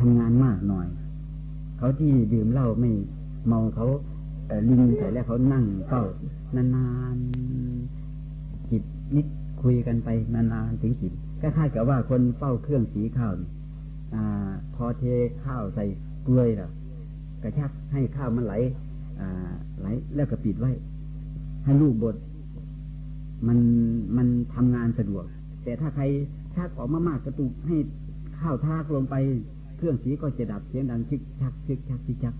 ทำงานมากหน่อย เขาที่ดื่มเหล้าไม่เมาเขาลิงใส่แล้วเขานั่งเฝ้านานๆจิตนิดคุยกันไปนานๆถึงจิตก็คล้ายกับว่าคนเฝ้าเครื่องสีข้าวอพอเทข้าวใส่เกลือแล้วกระชักให้ข้าวมันไหลไหลแล้วก็ปิดไว้ ให้ลูกบดมันมันทำงานสะดวก แต่ถ้าใครชักออกมามากกระตุกให้ข้าวทากลงไป เครื่องสีก็จะดับเสียงดังชิกชักชิกชักชิกชัก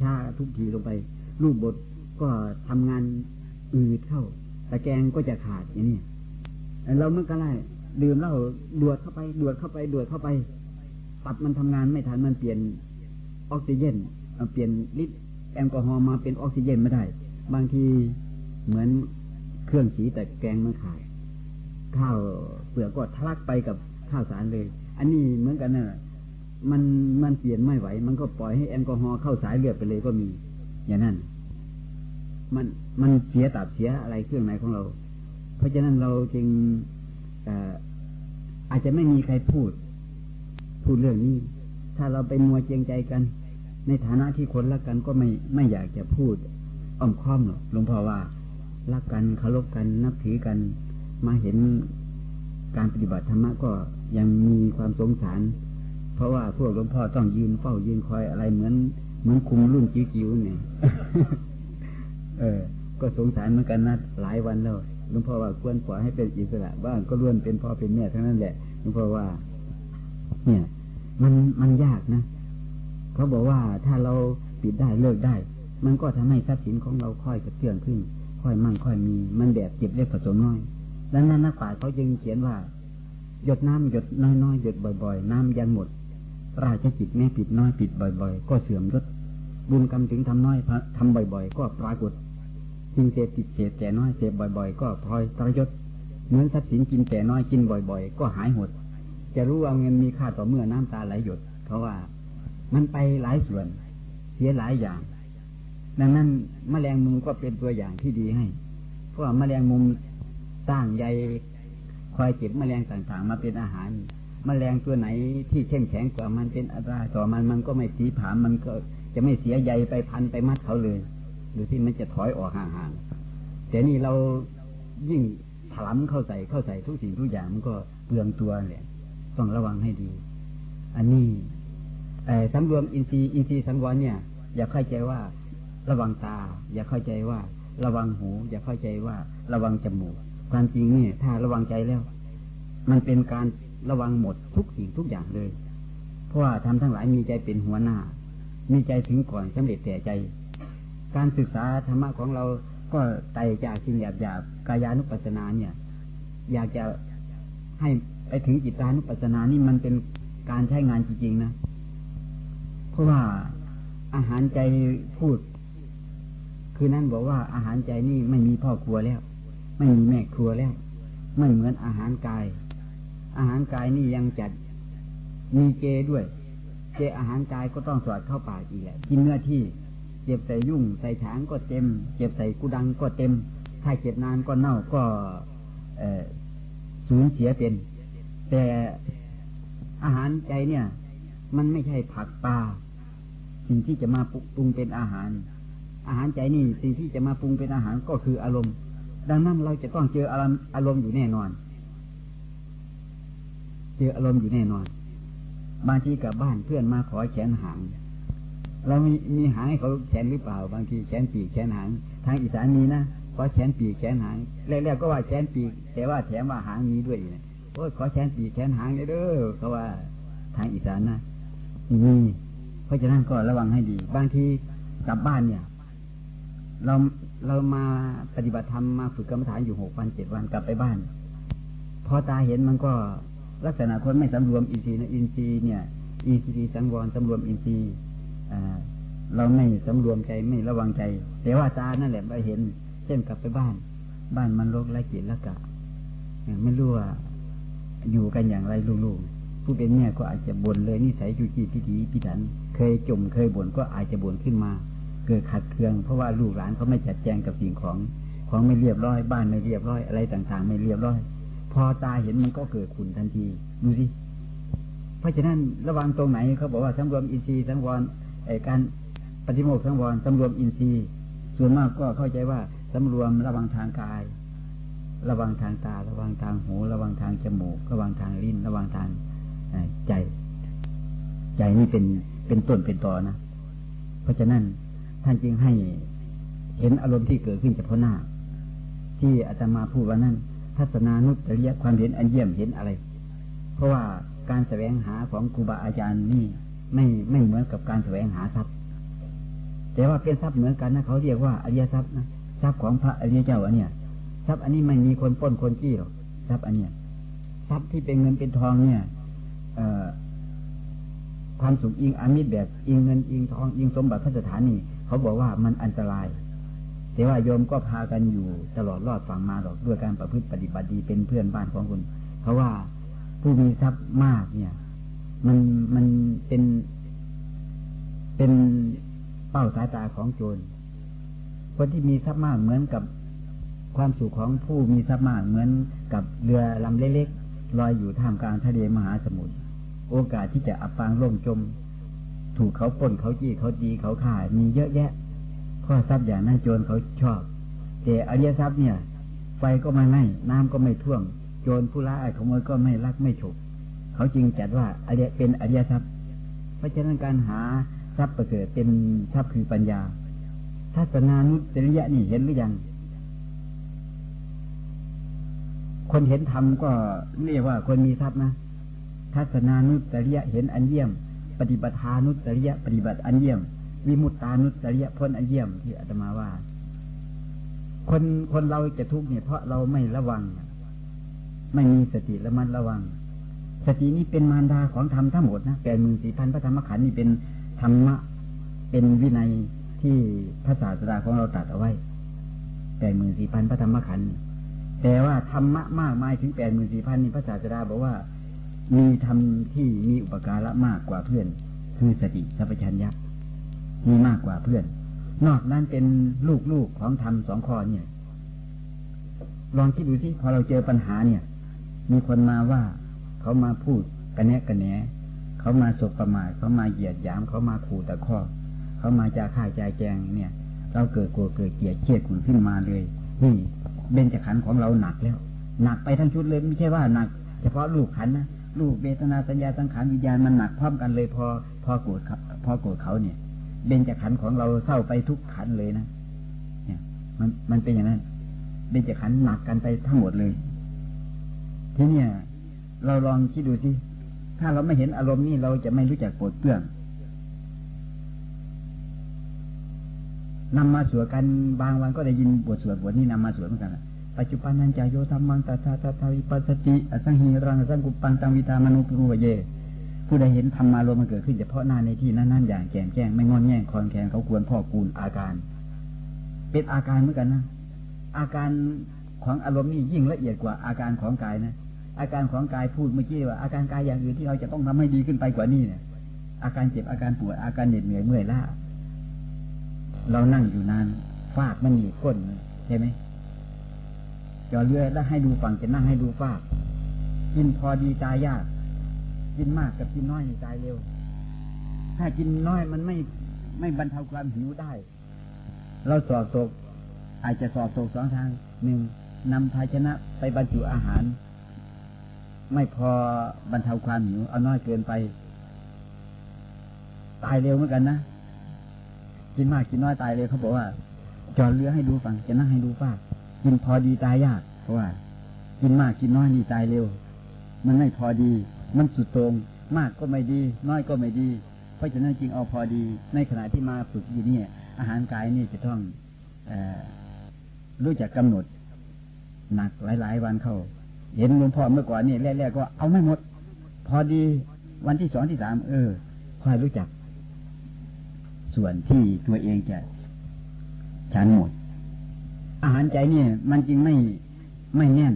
ชาทุกทีลงไปลูกบดก็ทำงานอืดเข้าตะแกงก็จะขาดอย่างนี้เราเมื่อกี้ดื่มเหล้าดวดเข้าไปดวดเข้าไปดวดเข้าไป ตัดมันทำงานไม่ทันมันเปลี่ยนออกซิเจนเปลี่ยนลิตรแอลกอฮอล์มาเป็นออกซิเจนไม่ได้ บางทีเหมือนเครื่องสีแต่แกงมันขาดข้าวเปลือกก็ทะลักไปกับข้าวสารเลย อันนี้เหมือนกันนะ่ะ มันมันเปลี่ยนไม่ไหว มันก็ปล่อยให้แอลกอฮอล์เข้าสายเลือดไปเลยก็มี อย่างนั้น มันมันเสียตับเสียอะไรเครื่องไหนของเรา เพราะฉะนั้นเราจึงอาจจะไม่มีใครพูด พูดเรื่องนี้ ถ้าเราไปมัวเจียงใจกัน ในฐานะที่คนรักกันก็ไม่ไม่อยากจะพูดอ้อมค้อมหรอกหลวงพ่อว่ารักกันเคารพกันนับถือกัน มาเห็นการปฏิบัติธรรมะก็ยังมีความสงสาร เพราะว่าพวกหลวงพ่อต้องยืนเฝ้ายืนคอยอะไรเหมือน เหมือนคุมรุ่นจิ๋วๆเนี่ย เออ ก็สงสารเหมือนกันนะหลายวันแล้วหลวงพ่อว่าควรปล่อยให้เป็นอิสระบ้างก็ล้วนเป็นพ่อเป็นแม่ทั้งนั้นแหละหลวงพ่อว่า เนี่ย มันมันยากนะเขาบอกว่าถ้าเราปิดได้เลิกได้ มันก็ทำให้ทรัพย์สินของเราค่อยกระเตื้องขึ้น ค่อยมั่งค่อยมี มันแบบเก็บเล็กผสมน้อยดังนั้นนักป่าเขาจึงเขียนว่า หยดน้ำหยดน้อยๆหยดบ่อย ๆ น้ำยันหมด ราชจิตแม่ปิดน้อยปิดบ่อย ๆ ก็เสื่อมยศบุญกรรมถึงทำน้อยทำบ่อย ๆ ก็ปรากฏกินเสพติดเสพแต่น้อยเสพบ่อย ๆ ก็พลอยปรยศเหมือนทรัพย์สินกินแต่น้อยกินบ่อย ๆ ก็หายหด จะรู้ว่าเงินมีค่าต่อเมื่อน้ำตาไหลหยด เพราะว่ามันไปหลายส่วน เสียหลายอย่าง ดังนั้นมแมลงมุมก็เป็นตัวอย่างที่ดีให้ เพราะว่ามแมลงมุมสร้างใยคอยเก็บมแมลงต่างๆ มาเป็นอาหาร มแมลงตัวไหนที่เข้มแข็งกว่ามันเป็นอัตราต่อมันมันก็ไม่ตีผามมันก็จะไม่เสียใยไปพันไปมัดเขาเลย หรือที่มันจะถอยออกห่างๆแต่นี่เรายิ่งถลำเข้าใส่เข้าใส่ทุกสิ่งทุกอย่างมันก็เปลืองตัวเลยต้องระวังให้ดี อันนี้ไอ้สำรวมอินทรีย์อินทรีย์สังวรเนี่ย อย่าเข้าใจว่าระวังตา อย่าเข้าใจว่า ระวังหู อย่าเข้าใจว่า ระวังจมูกความจริงเนี่ยถ้าระวังใจแล้ว มันเป็นการระวังหมดทุกสิ่งทุกอย่างเลย เพราะว่าทำทั้งหลายมีใจเป็นหัวหน้า มีใจถึงก่อนสำเร็จแต่ใจ การศึกษาธรรมะของเราก็ไต่จากสิ่งหยาบหยาบกายานุปัสสนาเนี่ย อยากจะให้ไปถึงจิตานุปัสสนานี่มันเป็นการใช้งานจริงๆนะ เพราะว่าอาหารใจพูด คือนั่นบอกว่าอาหารใจนี่ไม่มีพ่อครัวแล้ว ไม่มีแม่ครัวแล้ว ไม่เหมือนอาหารกาย อาหารกายนี่ยังจัดมีเจด้วย เจอาหารกายก็ต้องสอดเข้าปากอีกแหละกินเนื้อที่เจ็บใส่ยุ่ง ใส่ฉางก็เต็มเจ็บใส่กุดังก็เต็ม ถ้าเจ็บนานก็เน่าก็สูญเสียเป็น แต่อาหารใจเนี่ย มันไม่ใช่ผักปลาสิ่งที่จะมาปรุงเป็นอาหาร อาหารใจนี่สิ่งที่จะมาปรุงเป็นอาหารก็คืออารมณ์ ดังนั้นเราจะต้องเจออารมณ์อารมณ์อยู่แน่นอน เจออารมณ์อยู่แน่นอน บางทีกับบ้านเพื่อนมาขอแขนหาง เรามีมีหางให้เขาแขนหรือเปล่า บางทีแขนปีกแขนหาง ทางอีสานมีนะขอแขนปีกแขนหางแรกๆก็ว่าแขนปีก แต่ว่าแถมว่าหางมีด้วยนะโอ้ยขอแขนปีกแขนหางเด้อเขาว่าทางอีสานนะมีเพราะฉะนั้นก็ระวังให้ดี บางทีกลับบ้านเนี่ย เราเรามาปฏิบัติธรรมมาฝึกกรรมฐานอยู่หกวันเจ็ดวันกลับไปบ้าน พอตาเห็นมันก็ ลักษณะคนไม่สำรวมอินทรีย์นะอินทรีย์เนี่ย อินทรีย์สังวรสำรวมอินทรีย์เราไม่สำรวมใจไม่ระวังใจ แต่ว่าตานั่นแหละไปเห็น เช่นกลับไปบ้าน บ้านมันโรคไรจิตละกะไม่รู้ว่าอยู่กันอย่างไรลูกๆผู้เป็นแม่ก็อาจจะบ่นเลยนิสัยจูจีพิถีพิถัน เคยจมเคยบ่นก็อาจจะบ่นขึ้นมา เกิดขัดเคือง เพราะว่าลูกหลานเขาไม่จัดแจงกับสิ่งของ ของไม่เรียบร้อย บ้านไม่เรียบร้อยอะไรต่างๆ ไม่เรียบร้อย พอตาเห็นมันก็เกิดขุนทันที ดูสิ เพราะฉะนั้นระวังตรงไหนเขาบอกว่าสำรวมอินทรีย์สังวรไอการปฏิโมกข์สังวรสำรวมอินทรีย์ ส่วนมากก็เข้าใจว่าสำรวมระวังทางกาย ระวังทางตา ระวังทางหู ระวังทางจมูก ระวังทางลิ้น ระวังทางใจ ใจนี่เป็นเป็นต้นเป็นต่อนะ เพราะฉะนั้นท่านจึงให้เห็นอารมณ์ที่เกิดขึ้นเฉพาะหน้า ที่อาตมาพูดว่านั้น ทัศนานุตริยความเห็นอันเยี่ยมเห็นอะไร เพราะว่าการแสวงหาของครูบาอาจารย์นี่ไม่ไม่เหมือนกับการแสวงหาทรัพย์ แต่ว่าเป็นทรัพย์เหมือนกันนะเขาเรียกว่าอริยทรัพย์นะทรัพย์ของพระอริยเจ้าอันเนี้ยทรัพย์อันนี้ไม่มีคนป้นคนจี้หรอกทรัพย์อันเนี้ยทรัพย์ที่เป็นเงินเป็นทองเนี่ย เอ่อความสุขอิงอามิตรแบบอิงเงินอิงทองอิงสมบัติพระสถานีเขาบอกว่ามันอันตราย แต่ว่าโยมก็พากันอยู่ตลอดรอดฝั่งมาหรอกด้วยการประพฤติปฏิบัติดีเป็นเพื่อนบ้านของคุณ เพราะว่าผู้มีทรัพย์มากเนี่ย มันมันเป็น เป็นเป้าสายตาของโจรคนที่มีทรัพย์มากเหมือนกับความสุขของผู้มีทรัพย์มากเหมือนกับเรือลำเล็กๆลอยอยู่ท่ามกลางทะเลมหาสมุทรโอกาสที่จะอับปางล่มจม ถูกเขาป้นเขาจี้เขาตีเขาฆ่ามีเยอะแยะ ข้อทรัพย์อย่างนั้นโจรเขาชอบ แต่อริยทรัพย์เนี่ย ไฟก็ไม่ไหม้น้ำก็ไม่ท่วม โจรผู้ร้ายขโมยก็ไม่ลักไม่ฉกเขาจึงจัดว่าอริยเป็นอริยทรัพย์ เพราะฉะนั้นการหาทรัพย์ประเสริฐเป็นทรัพย์คือปัญญาทัศนานุจริยะนี่เห็นหรือยัง คนเห็นธรรมก็เรียกว่าคนมีทรัพย์นะ ทัศนานุจริยะเห็นอันเยี่ยม ปฏิบัติานุจริยะปฏิบัติอันเยี่ยม วิมุตตานุจริยพ้นอันเยี่ยมที่อาตมาว่า คนคนเราจะทุกข์เนี่ยเพราะเราไม่ระวัง ไม่มีสติระมัดระวัง สตินี้เป็นมารดาของธรรมทั้งหมดนะแปดหมื่นสี่พันพระธรรมขันธ์นี่เป็นธรรมะ เป็นวินัยที่พระศาสดาของเราตัดเอาไว้แปดหมื่นสี่พันพระธรรมขันธ์แต่ว่าธรรมะมากมายถึงแปดหมื่นสี่พันนี่พระศาสดาบอกว่ามีธรรมที่มีอุปการะมากกว่าเพื่อน คือสติสัพพัญญะ มีมากกว่าเพื่อน นอกนั้นเป็นลูกๆของธรรมสองข้อเนี่ย ลองคิดดูสิพอเราเจอปัญหาเนี่ย มีคนมาว่าเขามาพูดกันแนกันแหนเขามาสบประมาทเขามาเหยียดหยามเขามาขู่ตะข้อเขามาจาข่ายใจแจงเนี่ย เราเกิดกลัวเกิดเกลียดเครียดขุนขึ้นมาเลยนี่เบญจขันธ์ของเราหนักแล้ว หนักไปทั้งชุดเลยไม่ใช่ว่าหนัก เฉพาะลูกขันนะลูกเบตนาสัญญาสังขารวิญญาณมันหนักพร้อมกันเลยพอพอโกรธครับพอโกรธเขาเนี่ย เบญจขันธ์ของเราเศร้าไปทุกขันเลยนะเนี่ย มันมันเป็นอย่างนั้นเบญจขันธ์หนักกันไปทั้งหมดเลย ทีนี้เราลองคิดดูสิถ้าเราไม่เห็นอารมณ์นี่เราจะไม่รู้จักปวดเปื้องนำมาสวดกันบางวันก็ได้ยินบทสวดบทนี้นำมาสวดเหมือนกันปัจจุบันนันจโยธรรมังตถาตถาวิปัสสติอสังหิรังสังกุปังตังวิตามนุปรุวเย ผู้ใดเห็นธรรมารมมันเกิดขึ้นเฉพาะหน้าในที่นั้นๆอย่างแจ่มแจ้งไม่งอนแง่งคอนแคนเขาควรพ่อคูณอาการ เป็นอาการเหมือนกันนะอาการของอารมณ์นี่ยิ่งละเอียดกว่าอาการของกายนะอาการของกายพูดเมื่อกี้ว่า อาการกายอย่างอื่นที่เราจะต้องทำให้ดีขึ้นไปกว่านี้เนี่ย อาการเจ็บอาการปวดอาการเหน็ดเหนื่อยเมื่อยล้าเรานั่งอยู่นานฟาดมันหนีก้นใช่ไหมจอเรือแล้วให้ดูฝั่งจะนั่งให้ดูฟาดกินพอดีตายยาก กินมากกับกินน้อยตายเร็ว ถ้ากินน้อยมันไม่ไม่บรรเทาความหิวได้ เราสอบตกอาจจะสอบตกสองทางหนึ่งนำภาชนะไปบรรจุอาหาร ไม่พอบรรเทาความหิวเอาน้อยเกินไป ตายเร็วเหมือนกันนะกินมากกินน้อยตายเลยเขาบอกว่า จอดเรือให้ดูฟังจะนั่งให้ดูฟ้ากินพอดีตายยากเพราะว่า กินมากกินน้อยนี่ตายเร็ว มันไม่พอดี มันสุดตรงมากก็ไม่ดี น้อยก็ไม่ดี เพราะฉะนั้นจริงเอาพอดี ในขณะที่มาฝึกอยู่นี่อาหารกายนี่จะต้องอรู้จักกำหนด หนักหลาย ๆ วันเข้า เห็นหลวงพ่อเมื่อก่อนนี่ยแรกๆก็เอาไม่หมด พอดีวันที่สองที่สามเออค่อยรู้จัก ส่วนที่ตัวเองจะฉันหมด อาหารใจเนี่ย มันจริงไม่ไม่แน่น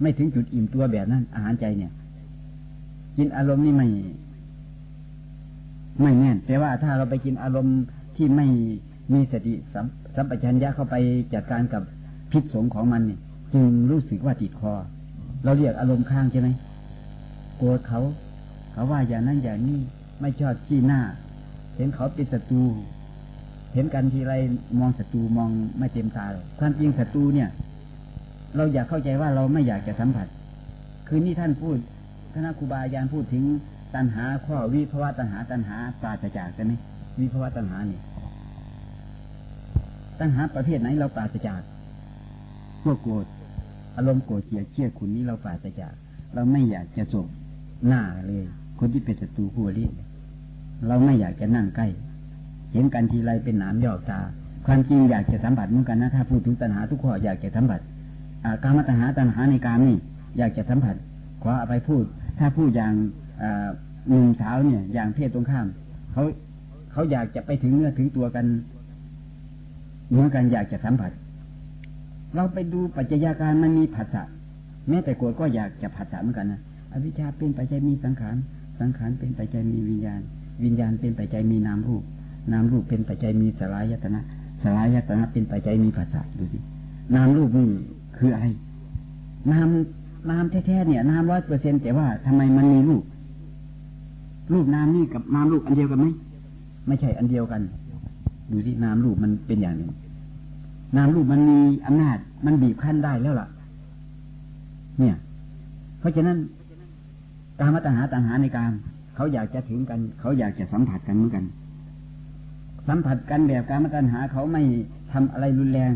ไม่ถึงจุดอิ่มตัวแบบนั้น อาหารใจเนี่ย กินอารมณ์นี่ไม่ไม่แน่นแต่ว่าถ้าเราไปกินอารมณ์ที่ไม่มีสติสัมสัมปชัญญะเข้าไปจัดการกับพิษสงของมันเนี่ยจึงรู้สึกว่าติดคอ เราเรียกอารมณ์ข้างใช่ไหมโกรธเขาเขเขาว่าอย่างนั้นอย่างนี้ไม่ชอบขี้หน้า เห็นเขาเป็นศัตรูเห็นกันทีไรมองศัตรูมองไม่เต็มตาเลยความจริงศัตรูเนี่ย เราอยากเข้าใจว่าเราไม่อยากจะสัมผัส คือนี่ท่านพูด คณะครูบาอาจารย์พูดถึงตัณหาข้อวิภาวะตัณหาตัณหาปราศจากใช่ไหมวิภาวะตัณหานี่ตัณหาประเภทไหนเราปราศจากพวกโกรธอารมณ์โกรธเกลียดเชี่ยคุณนี้เราปราศจาก เราไม่อยากจะจบหน้าเลย คนที่เป็นศัตรูผู้รีเราไม่อยากจะนั่งใกล้ เห็นกันทีไรเป็นหนามยอกตา ความจริงอยากจะสัมผัสเหมือนกันนะถ้าพูดถึงตัณหาทุกข้ออยากจะสัมผัสการมาตัณหาตัณหาในการนี่อยากจะสัมผัส ขอเอาไปพูด ถ้าพูดอย่างหนุ่มสาวเนี่ย อย่างเพศตรงข้ามเขาเขาอยากจะไปถึงเนื้อถึงตัวกันเหมือนกันอยากจะสัมผัส เราไปดูปัจจัยาการมันมีผัสสะแม้แต่โกรธก็อยากจะผัสสะเหมือนกันนะอวิชชาเป็นปัจจัยมีสังขาร สังขารเป็นปัจจัยมีวิญญาณ วิญญาณเป็นปัจจัยมีนามรูป นามรูปเป็นปัจจัยมีสลายตนะสลายตนะเป็นปัจจัยมีผัสสะดูสินามรูปนี่คืออะไรนาม นามแท้ๆเนี่ยนามร้อยเปอร์เซ็นแต่ว่าทำไมมันมีรูป รูปนามนี่กับนามรูปอันเดียวกันไหมไม่ใช่อันเดียวกัน ดูสินามรูปมันเป็นอย่างหนึ่งนามรูปมันมีอำนาจ มันบีบคั้นได้แล้วล่ะ เนี่ย เพราะฉะนั้นการมาตัญหาตัญหาในการเขาอยากจะถึงกัน เขาอยากจะสัมผัสกันเหมือนกัน สัมผัสกันแบบการมาตัญหาเขาไม่ทำอะไรรุนแรง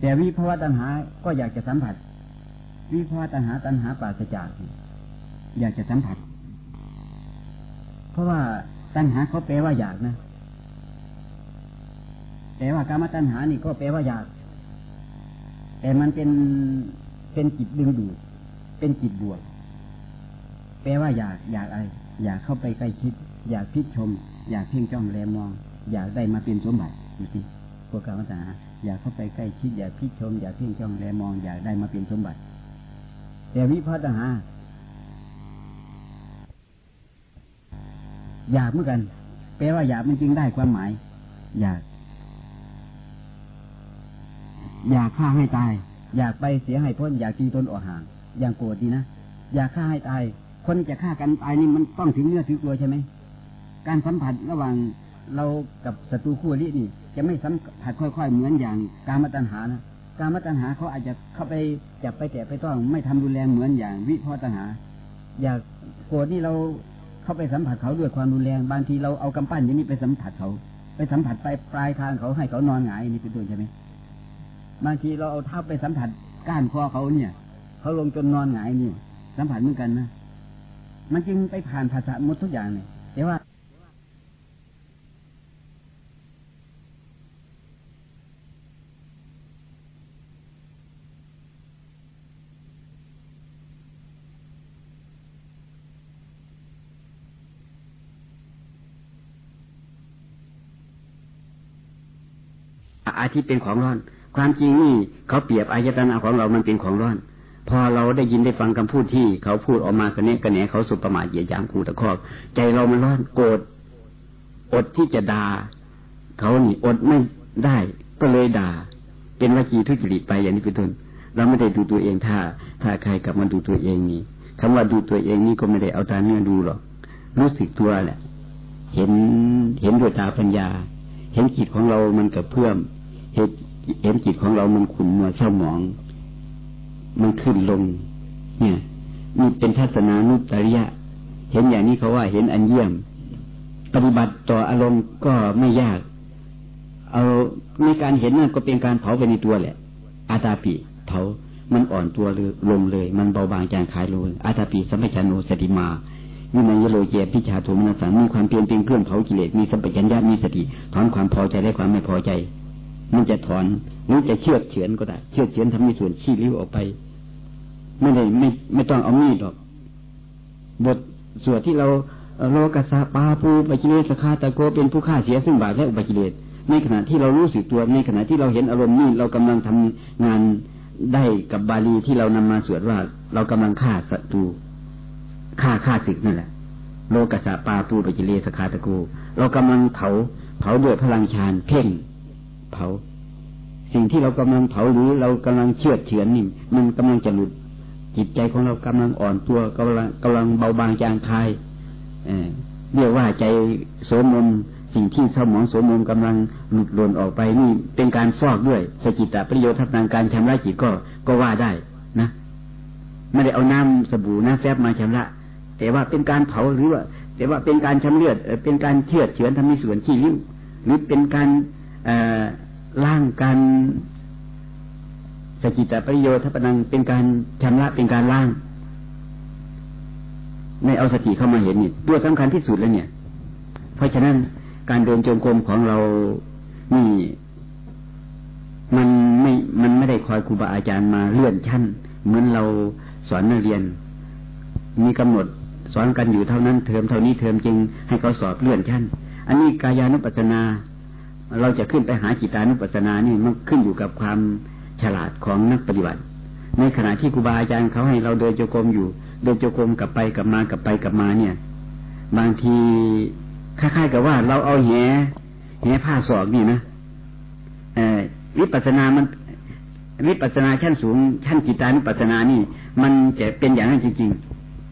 แต่วิภาวะตัญหาก็อยากจะสัมผัส วิภาวะตัญหาตัญหาปราศจากอยากจะสัมผัส เพราะว่าตัณหาเขาแปลว่าอยากนะแต่ว่าการมาตัณหานี่ก็แปลว่าอยาก แต่มันเป็นเป็นจิตดึงดูด เป็นจิตบวก แปลว่าอยากอยากอะไร อยากเข้าไปใกล้คิด อยากพิชม อยากเพ่งจ้องแลมอง อยากได้มาเป็นสมบัติดูสิพวกกรรมฐา อยากเข้าไปใกล้คิดอยากพิชม อยากเพ่งจ้องแลมองอยากได้มาเป็นสมบัติ แต่วิพัฒนาอยากเหมือนกัน แปลว่าอยากมันจริงได้ความหมาย อยาก อยากฆ่าให้ตาย อยากไปเสียให้พ้น อยากตีตนออกห่าง อย่างโกรธดีนะ อยากฆ่าให้ตาย คนจะฆ่ากันตายนี่มันต้องถึงเนื้อถึงตัวใช่ไหม การสัมผัสระหว่าง เรากับศัตรูคู่นี้นี่จะไม่สัมผัสค่อย ๆ เหมือนอย่างการมาตัญหานะการมาตัญหาเขาอาจจะเข้าไปจับไปแตะไปต้องไม่ทำรุนแรงเหมือนอย่างวิพาตัญหา อยากโกรธนี่เราเข้าไปสัมผัสเขาด้วยความรุนแรงบางทีเราเอากำปั้นอย่างนี้ไปสัมผัสเขา ไปสัมผัสไปปลายทางเขาให้เขานอนหงายนี่เป็นต้นใช่ไหมบางทีเราเอาเท้าไปสัมผัสก้านคอเขาเนี่ยเขาลงจนนอนหงายนี่สัมผัสเหมือนกันนะมันจึงไปผ่านภาษาหมดทุกอย่างเนี่ยแต่ว่า อาทิตย์เป็นของร้อน ความจริงนี่เขาเปรียบอายตนะของเรามันเป็นของร้อน พอเราได้ยินได้ฟังคำพูดที่เขาพูดออกมากระเนะกระแหนเขาสุประมาทเหยียดหยามกูตะคอกใจเรามันร้อนโกรธอดที่จะด่าเขานี่อดไม่ได้ก็เลยด่า เป็นวจีทุจริตไปอย่างนี้เป็นต้นเราไม่ได้ดูตัวเองถ้า ถ้าใครกลับมาดูตัวเองนี่คำว่าดูตัวเองนี่ก็ไม่ได้เอาตาเนื้อดูหรอกรู้สึกตัวแหละ เห็นเห็นด้วยตาปัญญา เห็นจิตของเรามันกับเพื่อม เห็นจิตของเรามันขุ่นมัวเศร้าหมอง มันขึ้นลง เนี่ยนี่เป็นทัศนานุตริยะ เห็นอย่างนี้เขาว่าเห็นอันเยี่ยม ปฏิบัติต่ออารมณ์ก็ไม่ยาก เอาในการเห็นนั่นก็เป็นการเผาไปในตัวแหละ อาตาปิเผามันอ่อนตัวเลยลงเลย มันเบาบางจางคายลงอาตาปิสัมปชัญโนสติมาวิมัยโลเจพิชาโทมนัสสามีความเพียรเป็นเครื่องเผากิเลสมีสัมปชัญญะมีสติถอนความพอใจและความไม่พอใจ มันจะถอนหรือจะเชือดเฉือนก็ได้ เชือดเฉือนทำให้ส่วนชี้ริ้วออกไป ไม่ได้ไม่ไม่ต้องเอามีดหรอก บทส่วนที่เราโลกัสาปาปูปจิเลสคาตะโกเป็นผู้ฆ่าเสียซึ่งบาปและอุปกิเลสในขณะที่เรารู้สึกตัวในขณะที่เราเห็นอารมณ์นี้เรากำลังทำงานได้กับบาลีที่เรานำมาสวดว่า เรากำลังฆ่าศัตรูฆ่าฆ่าศึกนั่นแหละ โลกัสาปาปูปจิเลสคาตะโกเรากำลังเผาเผาด้วยพลังฌานเพ่ง เผา สิ่งที่เรากำลังเผาหรือเรากำลังเชื่อเฉือนนี่มันกำลังจะหลุด จิตใจของเรากำลังอ่อนตัวกำลังกำลังเบาบางจางคายเรียกว่าใจโสมมสิ่งที่เศร้าหมองโสมมกำลังหลุดหล่นออกไปนี่เป็นการฟอกด้วยสกิตตประโยชน์ทางการชำระจิตก็ก็ว่าได้นะไม่ได้เอาน้ำสบู่น้ำแฟบมาชำระ แต่ว่าเป็นการเผาหรือว่าแต่ว่าเป็นการชำเลือดเป็นการเชือดเฉือนทำให้ส่วนขี้ริ้วหรือเป็นการ ล่างการสกิตตประโยชน์ทัพนังเป็นการชำระเป็นการล่าง ในเอาสติเข้ามาเห็นนี่ตัวสำคัญที่สุดแล้วเนี่ย เพราะฉะนั้นการเดินจงกรมของเรานี่มันไม่ มันไม่ได้คอยครูบาอาจารย์มาเลื่อนชั้น เหมือนเราสอนนักเรียน มีกำหนดสอนกันอยู่เท่านั้นเทอมเท่านี้เทอมจริงให้เขาสอบเลื่อนชั้น อันนี้กายานุปัสสนา เราจะขึ้นไปหาจิตานุปัสสนานี่มันขึ้นอยู่กับความฉลาดของนักปฏิบัติ ในขณะที่ครูบาอาจารย์เขาให้เราเดินโยกรมอยู่ เดินโยกรมกลับไปกลับมากลับไปกลับมาเนี่ย บางทีคล้ายๆกับว่าเราเอาแหแหผ้าสอกนี่นะวิปัสสนามันวิปัสสนาชั้นสูง ชั้นจิตานุปัสสนานี่ มันจะเป็นอย่างนั้นจริง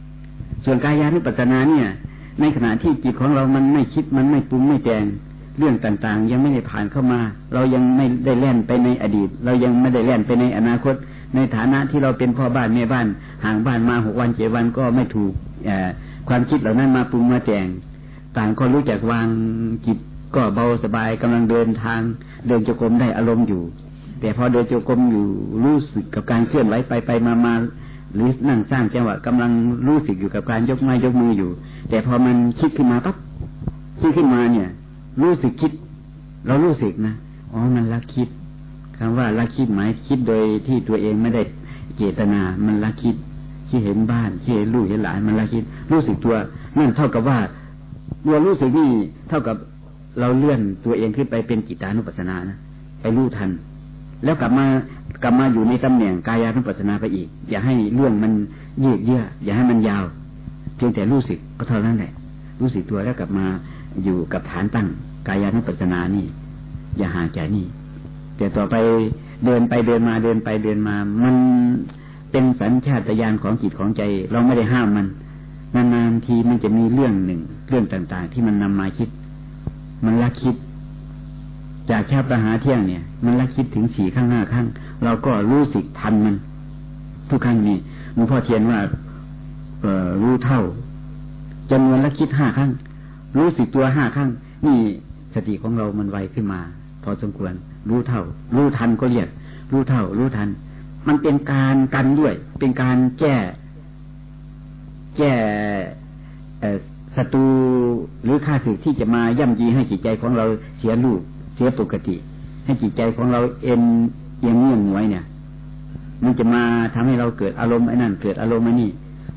ๆ ส่วนกายานุปัสสนาเนี่ย ในขณะที่จิตของเรามันไม่คิดมันไม่ปรุงไม่แต่ง เรื่องต่างๆ ยังไม่ได้ผ่านเข้ามา เรายังไม่ได้แล่นไปในอดีต เรายังไม่ได้แล่นไปในอนาคต ในฐานะที่เราเป็นพ่อบ้านแม่บ้าน ห่างบ้านมาหกวันเจ็ดวันก็ไม่ถูกความคิดเหล่านั้นมาปรุงมาแต่งต่างก็รู้จักวางจิตก็เบาสบายกำลังเดินทาง เดินจงกรมได้อารมณ์อยู่ แต่พอเดินจงกรมอยู่รู้สึกกับการเคลื่อนไหวไปไปมามาหรือนั่งสร้างจังหวะกำลังรู้สึกอยู่กับการยกไม้ยกมืออยู่ แต่พอมันคิดขึ้นมาปั๊บคิดขึ้นมาเนี่ย รู้สึกคิด เรารู้สึกนะอ๋อมันละคิดคำว่าละคิดหมายคิดโดยที่ตัวเองไม่ได้เจตนา มันละคิดที่เห็นบ้านที่เห็นลูกเห็นหลานมันละคิด รู้สึกตัวนั่นเท่ากับว่าตัวรู้สึกนี่เท่ากับเราเลื่อนตัวเองขึ้นไปเป็นจิตานุปัสสนานะไปรู้ทัน แล้วกลับมากลับมาอยู่ในตำแหน่งกายานุปัสสนาไปอีก อย่าให้เรื่องมันยืดเยื้ออย่าให้มันยาว เพียงแต่รู้สึกก็เท่านั้นแหละรู้สึกตัวแล้วกลับมา อยู่กับฐานตั้ง กายานุปัสสนานี่ อย่าห่างจากนี่แต่ต่อไปเดินไปเดินมาเดินไปเดินมา มันเป็นสัญชาตญาณของจิตของใจ เราไม่ได้ห้ามมันนานๆทีมันจะมีเรื่องหนึ่ง เรื่องต่างๆ ที่มันนำมาคิด มันละคิด จากชาประหาเที่ยงเนี่ย มันละคิดถึงสี่ข้างห้าข้างเราก็รู้สึกทันมัน ทุกครั้งนี้หลวงพ่อเทียนว่าเออรู้เท่าจำนวนละคิดห้าครั้ง รู้สึกตัวห้าครั้ง นี่สติของเรามันไวขึ้นมา พอสมควร รู้เท่า รู้ทันก็เรียก รู้เท่า รู้ทัน มันเป็นการกันด้วย เป็นการแก้ แก้ศัตรูหรือข้าศึกที่จะมาย่ำยีให้จิตใจของเราเสียลูกเสียปกติ ให้จิตใจของเราเอ็นเอียงเงี่ยงหวยเนี่ย มันจะมาทำให้เราเกิดอารมณ์ไอ้นั่นเกิดอารมณ์ไอ้นี่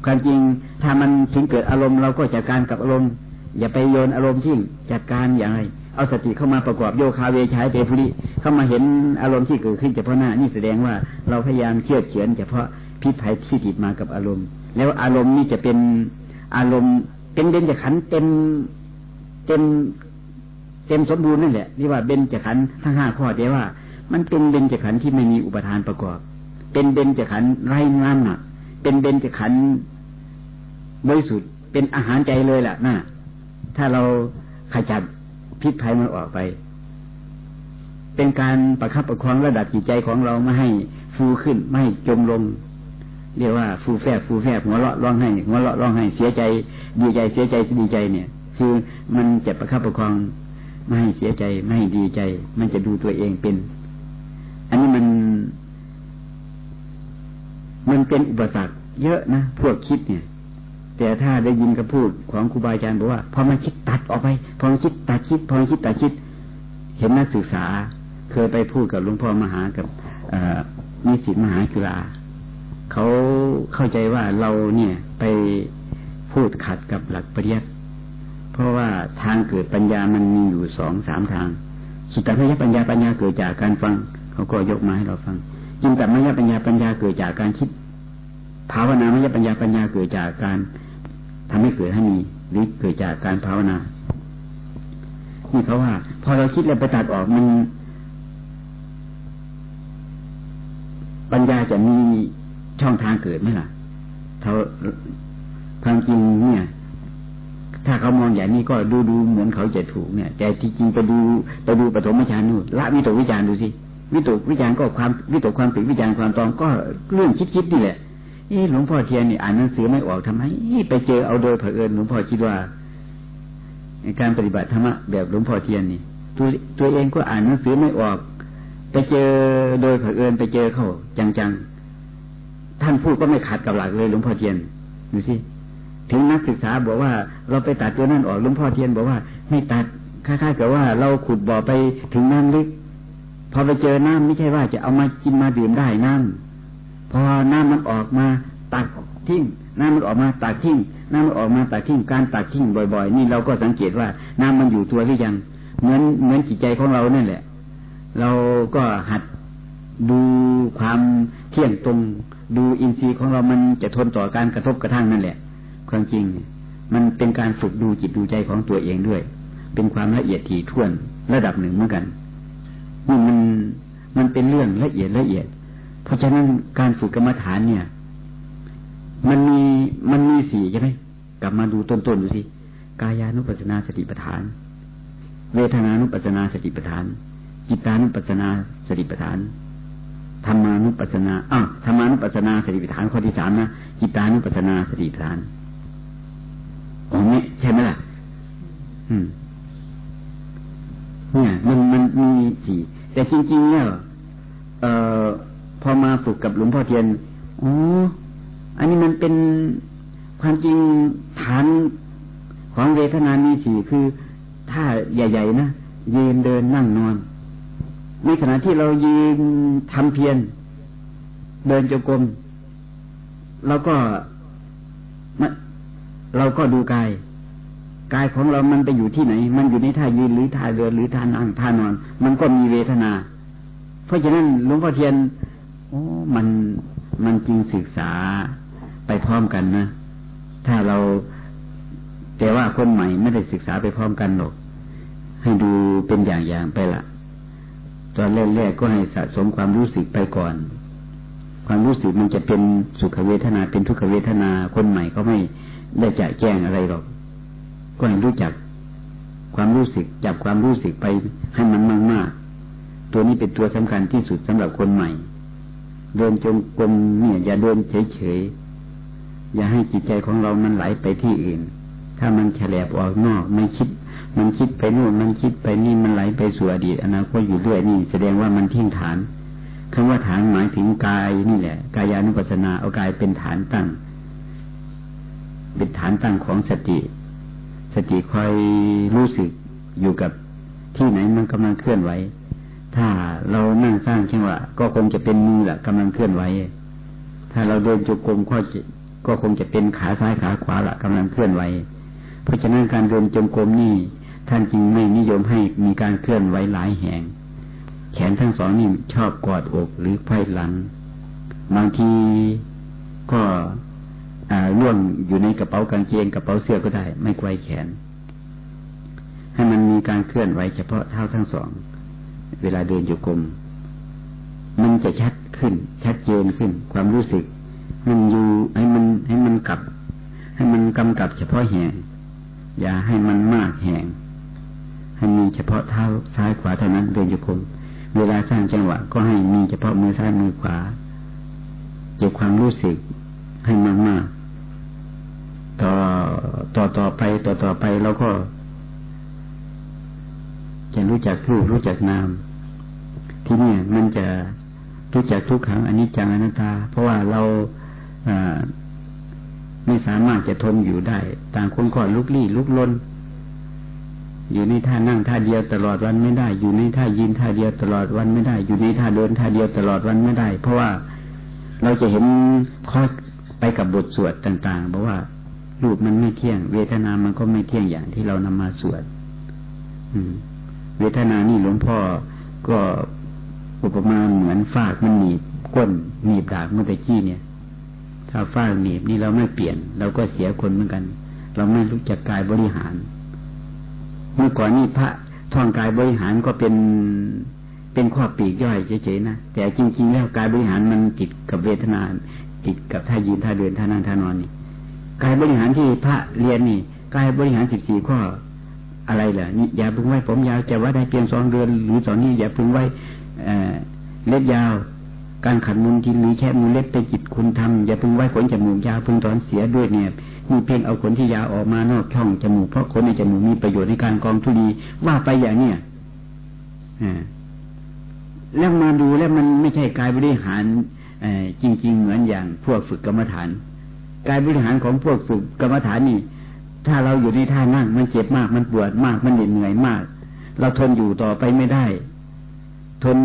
ความจริงถ้ามันถึงเกิดอารมณ์เราก็จัดการกับอารมณ์ อย่าไปโยนอารมณ์ทิ้งจัดการอย่างไรเอาสติเข้ามาประกอบโยคาเวชายเตฟุริเข้ามาเห็นอารมณ์ที่เกิดขึ้นเฉพาะหน้านี่แสดงว่าเราพยายามเชี่ยวเฉือนเฉพาะพิษภัยที่ติดมากับอารมณ์ แล้วอารมณ์นี่จะเป็นอารมณ์เป็นเบญจขันธ์เต็มเต็มเต็มสมบูรณ์นั่นแหละนี่ว่าเบญจขันธ์ทั้งห้าข้อแต่ว่า มันเป็นเบญจขันธ์ที่ไม่มีอุปทานประกอบ เป็นเบญจขันธ์ไร้งานน่ะเป็นเบญจขันธ์บริสุทธิ์เป็นอาหารใจเลยแหละน่ะ ถ้าเราขจัดพิษภัยมันออกไป เป็นการประคับประคองระดับจิตใจของเราไม่ให้ฟูขึ้นไม่ให้จมลง เรียกว่าฟูแฝบฟูแฝบหัวเราะร้องให้หัวเราะร้องให้เสียใจ ดีใจเสียใจดีใจเนี่ย คือมันจะประคับประคองไม่ให้เสียใจไม่ให้ดีใจ มันจะดูตัวเองเป็น อันนี้มัน มันเป็นอุปสรรคเยอะนะพวกคิดเนี่ย แต่ถ้าได้ยินคำพูดของครูบาอาจารย์บอกว่าพอมาคิดตัดออกไปพอมาคิดตัดคิดพอมาคิดตัดคิด เห็นนักศึกษา เคยไปพูดกับหลวงพ่อมหากับนิสิตมหาจุฬาเขาเข้าใจว่าเราเนี่ยไปพูดขัดกับหลักปริยัติเพราะว่าทางเกิดปัญญามันมีอยู่สองสามทางสุตตะมยปัญญาปัญญาเกิดจากการฟัง เขาก็ยกมาให้เราฟังจินตมยปัญญาปัญญาเกิดจากการคิดภาวนามยปัญญาปัญญาเกิดจากการ ทำให้เกิดให้มีหรือเกิดจากการภาวนานี่เขาว่า พอเราคิดแล้วไปตัดออกมัน ปัญญาจะมีช่องทางเกิดไหมล่ะเขาความจริงเนี่ย ถ้าเขามองอย่างนี้ก็ดูดูเหมือนเขาจะถูกเนี่ย แต่ที่จริงไปดูไปดูปฐมฌานนู่นละวิตกวิจารดูสิวิตกวิจารก็ความวิตกความติดวิจารความตองก็เรื่องคิดๆนี่แหละ เออหลวงพ่อเทียนนี่อ่านหนังสือไม่ออกทำไมไปเจอเอาโดยเผอิญหลวงพ่อคิดว่าการปฏิบัติธรรมะแบบหลวงพ่อเทียนนี่ ตัวตัวเองก็อ่านหนังสือไม่ออก ไปเจอโดยเผอิญไปเจอเขาจังๆ ท่านพูดก็ไม่ขัดกับหลักเลยหลวงพ่อเทียนดูสิถึงนักศึกษาบอกว่าเราไปตัดตัวนั่นออกหลวงพ่อเทียนบอกว่าไม่ตัดคล้ายๆกับว่าเราขุดบ่อไปถึงน้ำลึกพอไปเจอน้ำไม่ใช่ว่าจะเอามากินมาดื่มได้น้ำ พอน้ำมันออกมาตักทิ้งน้ำมันออกมาตักทิ้งน้ำมันออกมาตักทิ้งการตักทิ้งบ่อย ๆ นี่เราก็สังเกตว่าน้ำมันอยู่ตัวหรือยัง เหมือนเหมือนจิตใจของเราเนี่ยแหละ เราก็หัดดูความเที่ยงตรง ดูอินทรีย์ของเรามันจะทนต่อการกระทบกระทั่งนั่นแหละ ความจริง มันเป็นการฝึกดูจิตดูใจของตัวเองด้วย เป็นความละเอียดถี่ถ้วนระดับหนึ่งเหมือนกันนี่มันมันเป็นเรื่องละเอียดละเอียด เพราะฉะนั้นการฝึกกรรมฐานเนี่ย มันมีมันมีสี่ใช่ไหมกลับมาดูต้นๆดูสิกายานุปัสนาสติปัฏฐาน เวทนานุปัสนาสติปัฏฐาน จิตานุปัสนาสติปัฏฐานธรรมานุปัสนาอ้าวธรรมานุปัสนาสติปัฏฐานข้อที่สามนะจิตานุปัสนาสติปัฏฐานองนี้ใช่ไหมล่ะ อืม เนี่ย มันมันมีสี่แต่จริงๆเนี่ยเอ่อ พอมาฝึกกับหลวงพ่อเทียนอ๋ออันนี้มันเป็นความจริงฐานของเวทนามีสี่คือท่าใหญ่ ๆ นะยืนเดินนั่งนอน ในขณะที่เรายืนทำเพียรเดินจงกรมเราก็เราก็ดูกายกายของเรามันไปอยู่ที่ไหน มันอยู่ในท่ายืนหรือท่าเดินหรือท่านั่งท่านอน มันก็มีเวทนา เพราะฉะนั้นหลวงพ่อเทียน มันมันจริงศึกษาไปพร้อมกันนะ ถ้าเราแต่ว่าคนใหม่ไม่ได้ศึกษาไปพร้อมกันหรอก ให้ดูเป็นอย่างๆไปละตอนแรกๆก็ให้สะสมความรู้สึกไปก่อน ความรู้สึกมันจะเป็นสุขเวทนาเป็นทุกขเวทนาคนใหม่ก็ไม่ได้จะแจ้งอะไรหรอก ก็ให้รู้จักความรู้สึกจับความรู้สึกไปให้มันมากมากตัวนี้เป็นตัวสำคัญที่สุดสำหรับคนใหม่ เดินจงกรมเนี่ย อย่าเดินเฉยๆ อย่าให้จิตใจของเรามันไหลไปที่อื่น ถ้ามันแฉลบออกนอกไม่คิด มันคิดไปนู่นมันคิดไปนี่มันไหลไปสู่อดีตอนาคตอยู่ด้วยนี่แสดงว่ามันทิ้งฐานคำว่าฐานหมายถึงกายนี่แหละ กายานุปัสสนาเอากายเป็นฐานตั้ง เป็นฐานตั้งของสติ สติคอยรู้สึกอยู่กับที่ไหนมันกำลังเคลื่อนไหว ถ้าเรานั่งสร้างจังหวะก็คงจะเป็นมือแหละกำลังเคลื่อนไหวถ้าเราเดินจุกรมก็ก็คงจะเป็นขาซ้ายขาขวาละกำลังเคลื่อนไหวเพราะฉะนั้นการเดินจงกรมนี่ท่านจึงไม่นิยมให้มีการเคลื่อนไหวหลายแห่ง แขนทั้งสองนี่ชอบกอดอกหรือไพ่หลัง บางทีก็ล่วงอยู่ในกระเป๋ากางเกงกระเป๋าเสื้อก็ได้ ไม่ไกวแขน ให้มันมีการเคลื่อนไหวเฉพาะเท้าทั้งสอง เวลาเดินอยู่กลมมันจะชัดขึ้น ชัดเจนขึ้น ความรู้สึก มันอยู่ให้มันให้มันกลับ ให้มันกำกับเฉพาะแห่ง อย่าให้มันมากแห่งให้มีเฉพาะเท้าซ้ายขวาเท่านั้นเดินอยู่กลมเวลาสร้างจังหวะ ก็ให้มีเฉพาะมือซ้ายมือขวาเก็บความรู้สึกให้มากมากต่อต่อต่อไปต่อต่อไปเราก็ จะรู้จักรูปรู้จักนาม ที่นี่มันจะรู้จักทุกขังอนนี้จังอนัตตา เพราะว่าเราไม่สามารถจะทนอยู่ได้ ต่างคนก่อนลุกลี้ลุกลนอยู่ในท่านั่งท่าเดียวตลอดวันไม่ได้ อยู่ในท่ายืนท่าเดียวตลอดวันไม่ได้ อยู่ในท่าเดินท่าเดียวตลอดวันไม่ได้ เพราะว่าเราจะเห็นข้อไปกับบทสวดต่างๆบอกว่ารูปมันไม่เที่ยง เวทนามันก็ไม่เที่ยงอย่างที่เรานำมาสวด เวทนานี่หลวงพ่อก็อุปมาเหมือนฟากมันหนีบก้นหนีบดาบเมื่อตะกี้เนี่ย ถ้าฟากหนีบนี่เราไม่เปลี่ยน เราก็เสียคนเหมือนกัน เราไม่รู้จักกายบริหาร เมื่อก่อนนี่พระท่องกายบริหารก็เป็นเป็นข้อปีกย่อยเฉยๆนะแต่จริง ๆ แล้วกายบริหารมันติดกับเวทนา ติดกับท่ายืนท่าเดินท่านั่งท่านอนนี่กายบริหารที่พระเรียนนี่กายบริหารสิบสี่ข้อ อะไรเหรอนี่อย่าพึงไว้ผมยาวจะว่าได้เพียงสองเดือนหรือสองนี้อย่าพึงไว้เล็บยาว การขัดมุนทินหรือแค่มือเล็บไปจิตคุณทำอย่าพึงไว้ขนจมูกยาวพึงถอนเสียด้วยเนี่ยมีเพียงเอาขนที่ยาวออกมานอกช่องจมูกเพราะขนในจมูกมีประโยชน์ในการกองทุลีว่าไปอย่างเนี้ยแล้วมาดูแล้วมันไม่ใช่กายบริหารจริง ๆ เหมือนอย่างพวกฝึกกรรมฐาน กายบริหารของพวกฝึกกรรมฐานนี่ ถ้าเราอยู่ในท่านั่งมันเจ็บมากมันปวดมากมันเหนื่อยมาก เราทนอยู่ต่อไปไม่ได้ ทน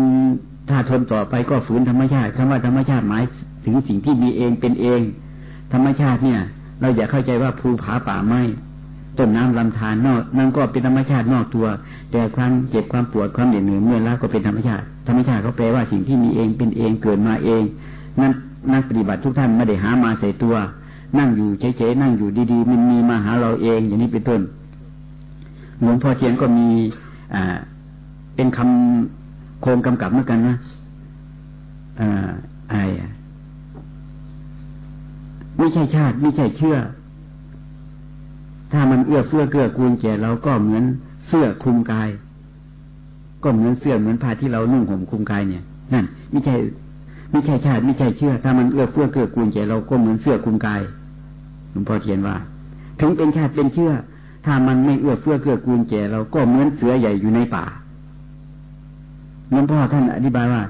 ถ้าทนต่อไปก็ฝืนธรรมชาติคำว่าธรรมชาติหมายถึงสิ่งที่มีเองเป็นเอง ธรรมชาติเนี่ย เราอย่าเข้าใจว่าภูผาป่าไม้ต้นน้ำลำธารนอกนั่นก็เป็นธรรมชาตินอกตัว แต่ความเจ็บความปวดความเหนื่อยเมื่อยล้าก็เป็นธรรมชาติ ธรรมชาติเขาแปลว่าสิ่งที่มีเองเป็นเองเกิดมาเอง นั่นนักปฏิบัติทุกท่านไม่ได้หามาใส่ตัว นั่งอยู่เฉยๆนั่งอยู่ดีๆ มันมีมาหาเราเองอย่างนี้เป็นต้นหลวงพ่อเทียนก็มีอ่าเป็นคำโครงกำกับเหมือนกันนะอ่าไอ้ไม่ใช่ชาติไม่ใช่เชื่อ ถ้ามันเอื้อเฟื้อเกื้อกูลแก่เราก็เหมือนเสื้อคลุมกาย ก็เหมือนเสื้อเหมือนผ้าที่เรานุ่งห่มคลุมกายเนี่ยนั่นไม่ใช่ไม่ใช่ชาติไม่ใช่เชื่อ ถ้ามันเอื้อเฟื้อเกื้อกูลแก่เราก็เหมือนเสื้อคลุมกาย หลวงพ่อเทียนว่า ถึงเป็นชาติเป็นเชื่อ ถ้ามันไม่เอื้อเฟื้อเกื้อกูลแก่เราก็เหมือนเสือใหญ่อยู่ในป่าหลวงพ่อท่านอธิบายว่า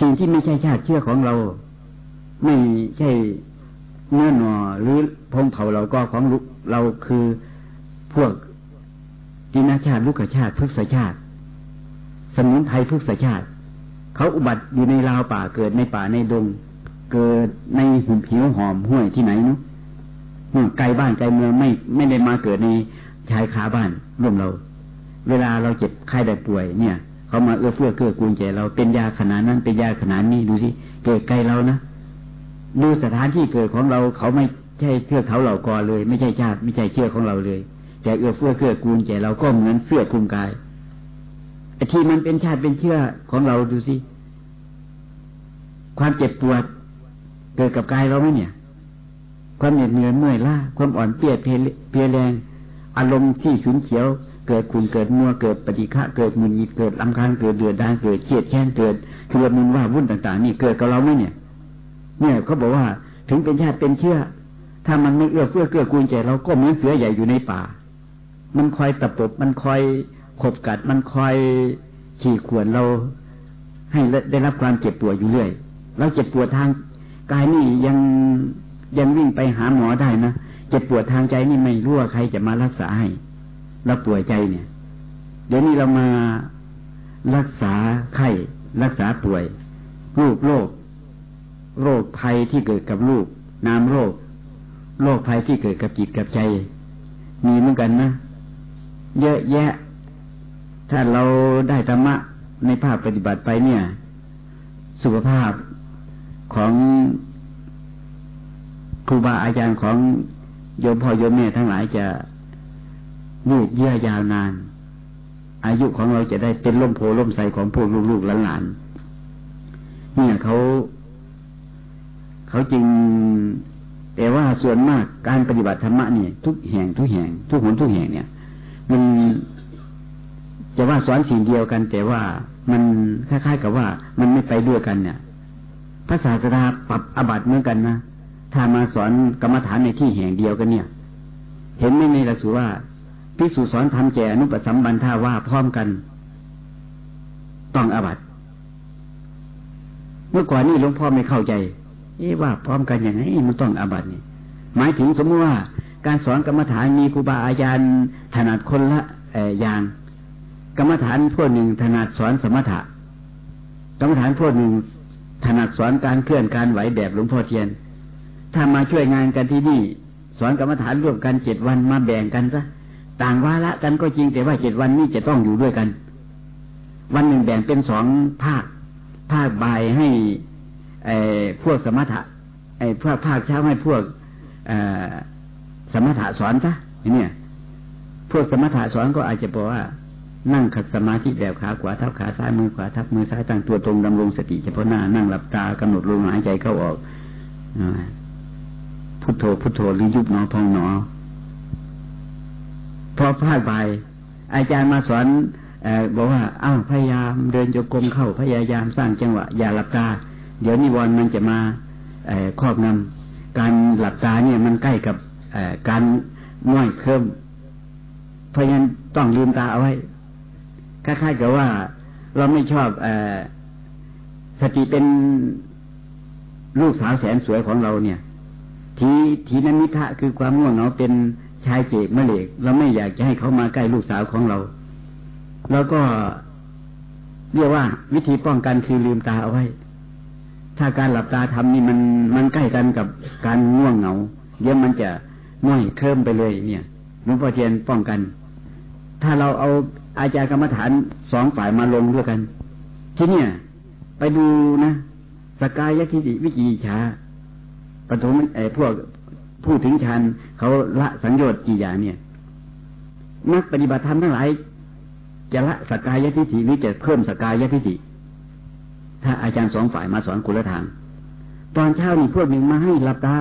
สิ่งที่ไม่ใช่ชาติเชื่อของเรา ไม่ใช่เนื้อหนอหรือพงเผาเราก็ของเราคือพวกดินาชาติลูกชาติพฤกษชาติ สมุนไพรพฤกษชาติ เขาอุบัติอยู่ในราวป่าเกิดในป่าในดง เกิดในหุ่นผิวหอมห้วยที่ไหนเนาะ ไกลบ้านไกลเมืองไม่ไม่ได้มาเกิดในชายคาบ้านร่วมเรา เวลาเราเจ็บไข้ได้ป่วยเนี่ยเขามาเอื้อเฟื้อเกื้อกูลแก่เราเป็นยาขนาดนั้นเป็นยาขนาดนี้ดูสิเกิดไกลเรานะดูสถานที่เกิดของเราเขาไม่ใช่เชื่อเขาเหล่ากอเลย ไม่ใช่ชาติไม่ใช่เชื่อของเราเลย แต่เอื้อเฟื้อเกื้อกูลแก่เราก็เหมือนเสื้อคลุมกายไอ้ที่มันเป็นชาติเป็นเชื่อของเราดูสิความเจ็บปวดเกิดกับกายเราไหมเนี่ย ความเหน็ดเหนื่อยเมื่อยล้าความอ่อนเปียกเพลียแรง อารมณ์ที่ฉุนเฉียว เกิดขุนเกิดมัวเกิดปฏิฆะเกิดมุนยิเกิดลำคาญเกิดเดือดดานเกิดเครียดแค้นเกิดคือมุนว่าวุ่นต่าง ๆ นี่เกิดกับเราไหมเนี่ย เนี่ยเขาบอกว่าถึงเป็นชาติเป็นเชื่อ ถ้ามันไม่เอื้อเฟื้อเกื้อกูลใจเราก็เหมือนเสือใหญ่อยู่ในป่า มันคอยตะปบมันคอยขบกัดมันคอยขี่ขวนเราให้ได้รับความเจ็บปวดอยู่เรื่อยเราเจ็บปวดทางกายนี่ยัง ยังวิ่งไปหาหมอได้นะเจ็บปวดทางใจนี่ไม่รู้ว่าใครจะมารักษาให้เราป่วยใจเนี่ย เดี๋ยวนี้เรามารักษาไข้รักษาป่วยลูกโรคโรคภัยที่เกิดกับลูกนามโรคโรคภัยที่เกิดกับจิตกับใจ มีเหมือนกันนะ เยอะแยะ ถ้าเราได้ธรรมะในภาคปฏิบัติไปเนี่ย สุขภาพของ ครูบาอาจารย์ของโยมพ่อโยมแม่ทั้งหลายจะยืดเยื้อยาวนาน อายุของเราจะได้เป็นล่มโพล่มใสของพวกลูกๆหลานๆเนี่ยเขาเขาจึง แต่ว่าส่วนมากการปฏิบัติธรรมะเนี่ย ทุกแห่งทุกแห่ง ทุกหนทุกแห่งเนี่ย มันจะว่าสอนสิ่งเดียวกัน แต่ว่ามันคล้ายๆกับว่ามันไม่ไปด้วยกันเนี่ยพระศาสดาปรับอบัตเหมือนกันนะ ถ้ามาสอนกรรมฐานในที่แห่งเดียวกันเนี่ย เห็นไหมในหลักสูตรว่าพิสูจสอนทำแจอนุปสัมบันท่าว่าพร้อมกัน ต้องอบัตเมื่อก่อนนี่หลวงพ่อไม่เข้าใจ เอ๊ว่าพร้อมกันย่างไรมันต้องอบัตนี่หมายถึงสมมติว่า การสอนกรรมฐานมีครูบาอาจารย์ถนัดคนละอย่าง กรรมฐานพวกหนึ่งถนัดสอนสมถะกรรมฐานพวกหนึ่งถนัดสอนการเคลื่อนการไหวแบบหลวงพ่อเทียน ถ้ามาช่วยงานกันที่นี่ สอนกรรมฐานร่วมกันเจ็ดวันมาแบ่งกันซะต่างวาระกันก็จริงแต่ว่าเจ็ดวันนี้จะต้องอยู่ด้วยกัน วันหนึ่งแบ่งเป็นสองภาค ภาคบ่ายให้พวกสมถะไอ้พวกภาคเช้าให้พวกสมถะสอนซะเนี่ย พวกสมถะสอนก็อาจจะบอกว่านั่งขัดสมาธิแบบขาขวาทับขาซ้ายมือขวาทับมือซ้ายตั้งตัวตรงดำรงสติเฉพาะหน้านั่งหลับตากำหนดลมหายใจเข้าออก พุทโธพุทโธหรือยุบหนอพองหนอ พอพลาดไป อาจารย์มาสอนอบอกว่าอ้าวพยายามเดินโยกมเข้าพยายามสร้างจังหวะ อย่าหลับตา เดี๋ยวนิวรณ์มันจะมาครอบงำการหลับตาเนี่ยมันใกล้กับการง่อยเคลิ้มเพราะฉะนั้นต้องลืมตาเอาไว้คล้ายๆกับว่าเราไม่ชอบอสติเป็นลูกสาวแสนสวยของเราเนี่ย ทีทีนมิทะคือความง่วงเหงาเป็นชายเจกมะเหลกเราไม่อยากจะให้เขามาใกล้ลูกสาวของเรา แล้วก็เรียกว่า วิธีป้องกันคือลืมตาเอาไว้ ถ้าการหลับตาทำนี่มันมันใกล้กันกับการง่วงเหงาเดี๋ยวมันจะง่อยเคลิ้มไปเลย เนี่ยหลวงพ่อเทียนป้องกัน ถ้าเราเอาอาจารย์กรรมฐานสองฝ่ายมาลงด้วยกัน ที่เนี่ย ไปดูนะสกายยทิฏฐิวิจิชา ปฐมไอ้พวกผู้ถึงฌานเขาละสังโยชน์กี่อย่างเนี่ย นักปฏิบัติธรรมทั้งหลาย จะละสกายยทิฏฐิหรือจะเพิ่มสกายยทิฏฐิถ้าอาจารย์สองฝ่ายมาสอนกุลทาง ตอนเช้านี่พวกหนึ่งมาให้หลับตา